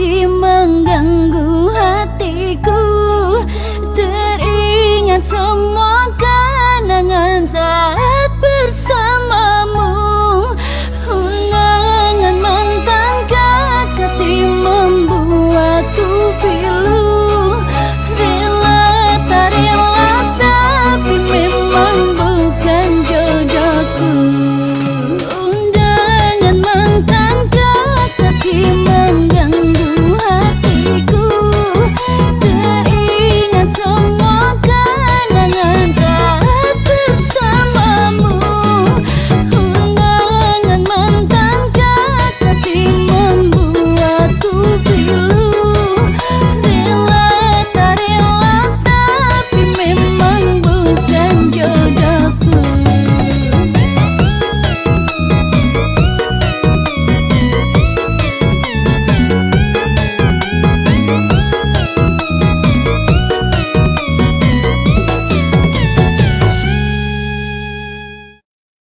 masih mengganggu.